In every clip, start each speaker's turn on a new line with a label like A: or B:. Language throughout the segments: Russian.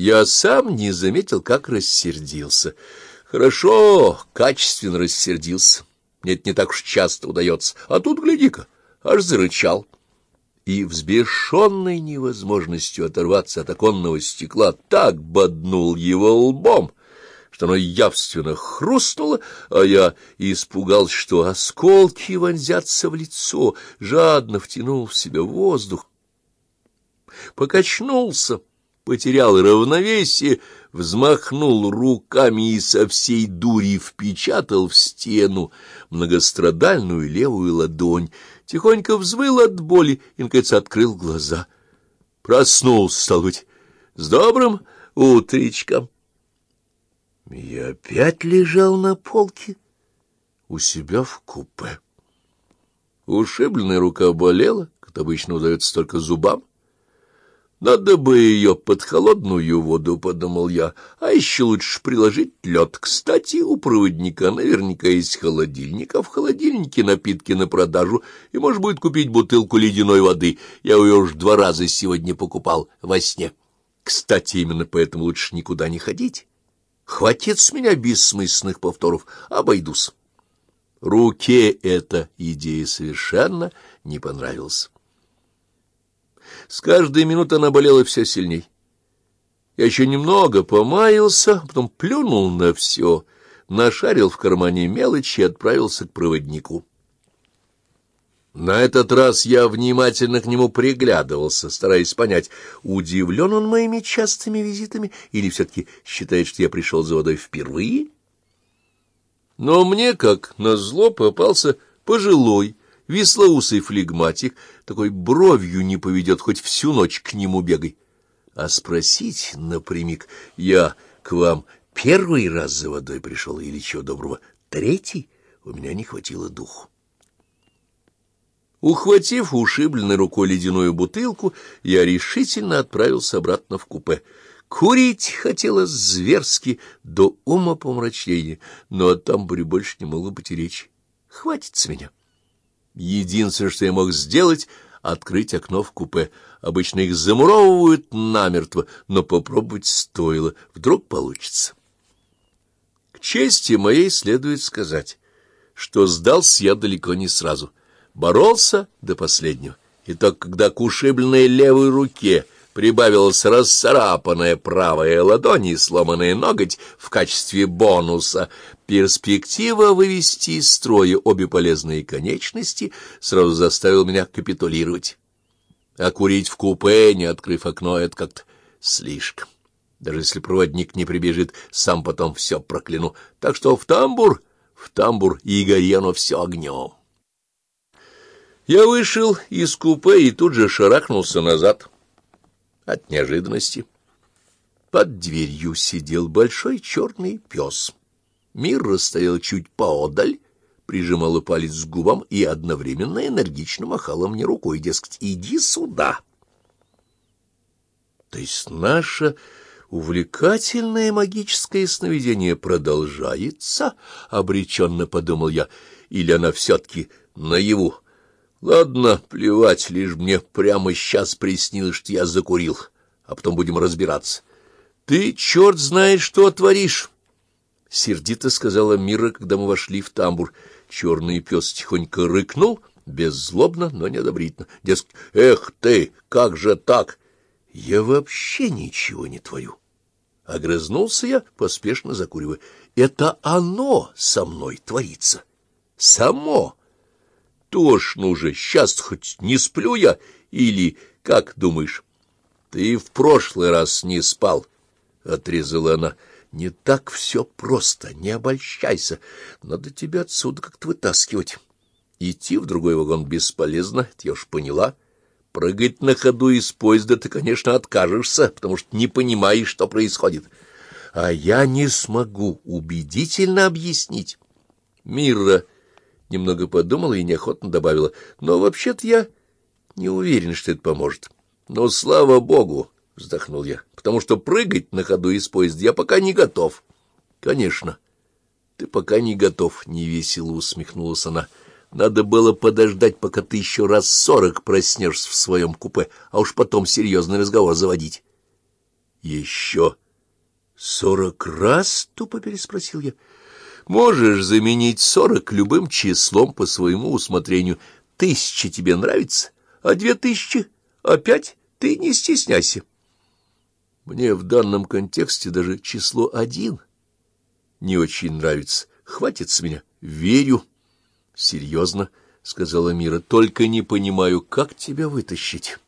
A: Я сам не заметил, как рассердился. Хорошо, качественно рассердился. Мне это не так уж часто удается. А тут, гляди-ка, аж зарычал. И, взбешенной невозможностью оторваться от оконного стекла, так боднул его лбом, что оно явственно хрустнуло, а я испугался, что осколки вонзятся в лицо, жадно втянул в себя воздух. Покачнулся, потерял равновесие, взмахнул руками и со всей дури впечатал в стену многострадальную левую ладонь, тихонько взвыл от боли и, наконец, открыл глаза. Проснулся, стал быть, с добрым утречком. Я опять лежал на полке у себя в купе. Ушибленная рука болела, как обычно удается только зубам. Надо бы ее под холодную воду, — подумал я, — а еще лучше приложить лед. Кстати, у проводника наверняка есть холодильник, а в холодильнике напитки на продажу, и может будет купить бутылку ледяной воды. Я ее уж два раза сегодня покупал во сне. Кстати, именно поэтому лучше никуда не ходить. Хватит с меня бессмысленных повторов, обойдусь. Руке эта идея совершенно не понравилась. С каждой минутой она болела все сильней. Я еще немного помаялся, потом плюнул на все, нашарил в кармане мелочи и отправился к проводнику. На этот раз я внимательно к нему приглядывался, стараясь понять, удивлен он моими частыми визитами или все-таки считает, что я пришел за водой впервые. Но мне, как назло, попался пожилой, веслоусый флегматик, такой бровью не поведет, хоть всю ночь к нему бегай. А спросить напрямик, я к вам первый раз за водой пришел или чего доброго, третий, у меня не хватило духу. Ухватив ушибленной рукой ледяную бутылку, я решительно отправился обратно в купе. Курить хотелось зверски до ума помрачения, но о тамбуре больше не могло быть и речи. Хватит с меня. Единственное, что я мог сделать — открыть окно в купе. Обычно их замуровывают намертво, но попробовать стоило. Вдруг получится. К чести моей следует сказать, что сдался я далеко не сразу — боролся до последнего, и только когда к ушибленной левой руке прибавилась расцарапанная правая ладонь и сломанный ноготь в качестве бонуса, перспектива вывести из строя обе полезные конечности сразу заставила меня капитулировать. А курить в купе, не открыв окно, это как-то слишком. Даже если проводник не прибежит, сам потом все прокляну. Так что в тамбур, в тамбур и гори оно все огнем. Я вышел из купе и тут же шарахнулся назад от неожиданности. Под дверью сидел большой черный пес. Мир стоял чуть поодаль, прижимала палец к губам и одновременно энергично махала мне рукой, дескать, иди сюда. То есть наше увлекательное магическое сновидение продолжается, — обреченно подумал я, — или она все-таки наяву Ладно, плевать, лишь мне прямо сейчас приснилось, что я закурил, а потом будем разбираться. Ты, черт знает, что творишь! — сердито сказала Мира, когда мы вошли в тамбур. Черный пес тихонько рыкнул, беззлобно, но неодобрительно. Дескать, эх ты, как же так? Я вообще ничего не творю. Огрызнулся я, поспешно закуривая. Это оно со мной творится. Само тошно уже, сейчас хоть не сплю я, или, как думаешь, ты в прошлый раз не спал, — отрезала она. Не так все просто, не обольщайся, надо тебя отсюда как-то вытаскивать. Идти в другой вагон бесполезно, я уж поняла. Прыгать на ходу из поезда ты, конечно, откажешься, потому что не понимаешь, что происходит. А я не смогу убедительно объяснить. Мира немного подумала и неохотно добавила, «Но вообще-то я не уверен, что это поможет». «Но слава богу!» — вздохнул я, «потому что прыгать на ходу из поезда я пока не готов». «Конечно, ты пока не готов», — невесело усмехнулась она. «Надо было подождать, пока ты еще раз сорок проснешься в своем купе, а уж потом серьезный разговор заводить». Еще сорок раз? — тупо переспросил я. Можешь заменить сорок любым числом по своему усмотрению. Тысяча тебе нравится, а две тысячи опять ты не стесняйся. Мне в данном контексте даже число один не очень нравится. Хватит с меня. Верю. Серьезно, — сказала Мира, — только не понимаю, как тебя вытащить.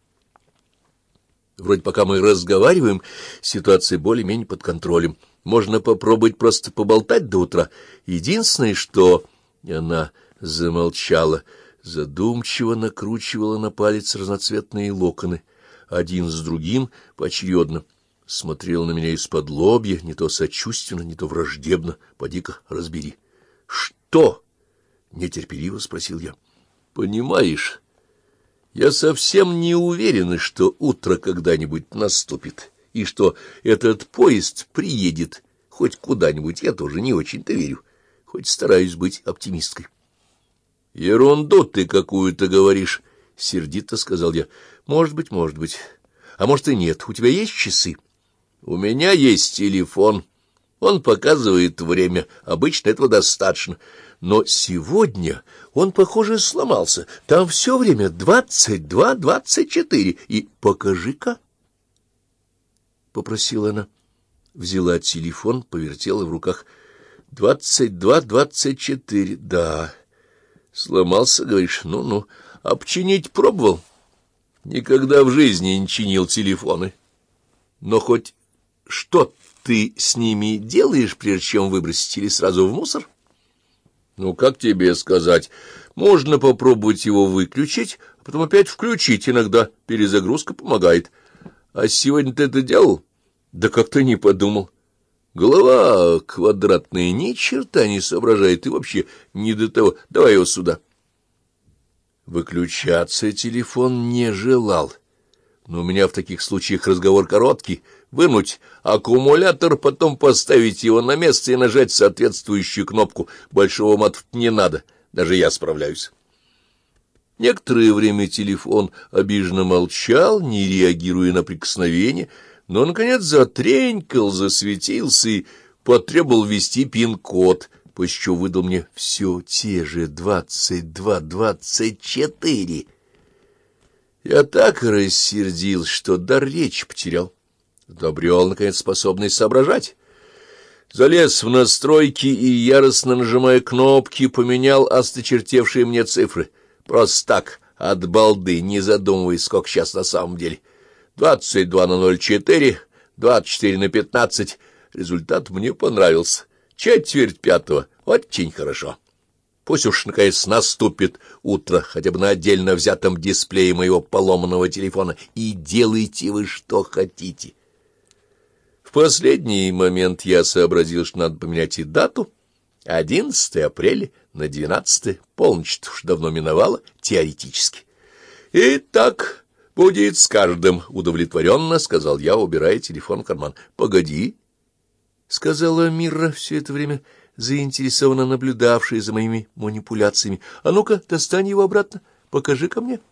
A: Вроде пока мы разговариваем, ситуация более-менее под контролем. Можно попробовать просто поболтать до утра. Единственное, что... Она замолчала, задумчиво накручивала на палец разноцветные локоны, один с другим поочередно. Смотрела на меня из-под лобья, не то сочувственно, не то враждебно. Поди-ка, разбери. — Что? — нетерпеливо спросил я. — Понимаешь... Я совсем не уверен, что утро когда-нибудь наступит, и что этот поезд приедет хоть куда-нибудь, я тоже не очень-то верю, хоть стараюсь быть оптимисткой. — Ерунду ты какую-то говоришь, — сердито сказал я. — Может быть, может быть. А может и нет. У тебя есть часы? — У меня есть телефон. Он показывает время. Обычно этого достаточно. Но сегодня он, похоже, сломался. Там все время двадцать два, двадцать четыре. И покажи-ка, — попросила она. Взяла телефон, повертела в руках. Двадцать два, двадцать четыре. Да. Сломался, говоришь? Ну-ну. Обчинить пробовал? Никогда в жизни не чинил телефоны. Но хоть что ты с ними делаешь, прежде чем выбросить, или сразу в мусор? — ну, как тебе сказать? Можно попробовать его выключить, а потом опять включить. Иногда перезагрузка помогает. А сегодня ты это делал? Да как-то не подумал. Голова квадратная, ни черта не соображает, и вообще не до того. Давай его сюда. Выключаться телефон не желал. Но у меня в таких случаях разговор короткий — вынуть аккумулятор, потом поставить его на место и нажать соответствующую кнопку. Большого мат не надо, даже я справляюсь. Некоторое время телефон обиженно молчал, не реагируя на прикосновение, но, наконец, затренькал, засветился и потребовал ввести пин-код, после чего выдал мне все те же двадцать два двадцать четыре. Я так рассердил, что дар речи потерял добрел, наконец, способность соображать. Залез в настройки и, яростно нажимая кнопки, поменял осточертевшие мне цифры. Просто так, от балды, не задумываясь, сколько сейчас на самом деле. Двадцать два на ноль четыре, двадцать четыре на пятнадцать. Результат мне понравился. Четверть пятого. Очень хорошо. Пусть уж, наконец, наступит утро, хотя бы на отдельно взятом дисплее моего поломанного телефона, и делайте вы что хотите. В последний момент я сообразил, что надо поменять и дату. 11 апреля на 12 полночь уж давно миновало, теоретически. И так будет с каждым, удовлетворенно, — сказал я, убирая телефон в карман. — Погоди, — сказала Мира все это время, заинтересованно наблюдавшая за моими манипуляциями. — А ну-ка, достань его обратно, покажи ко мне. —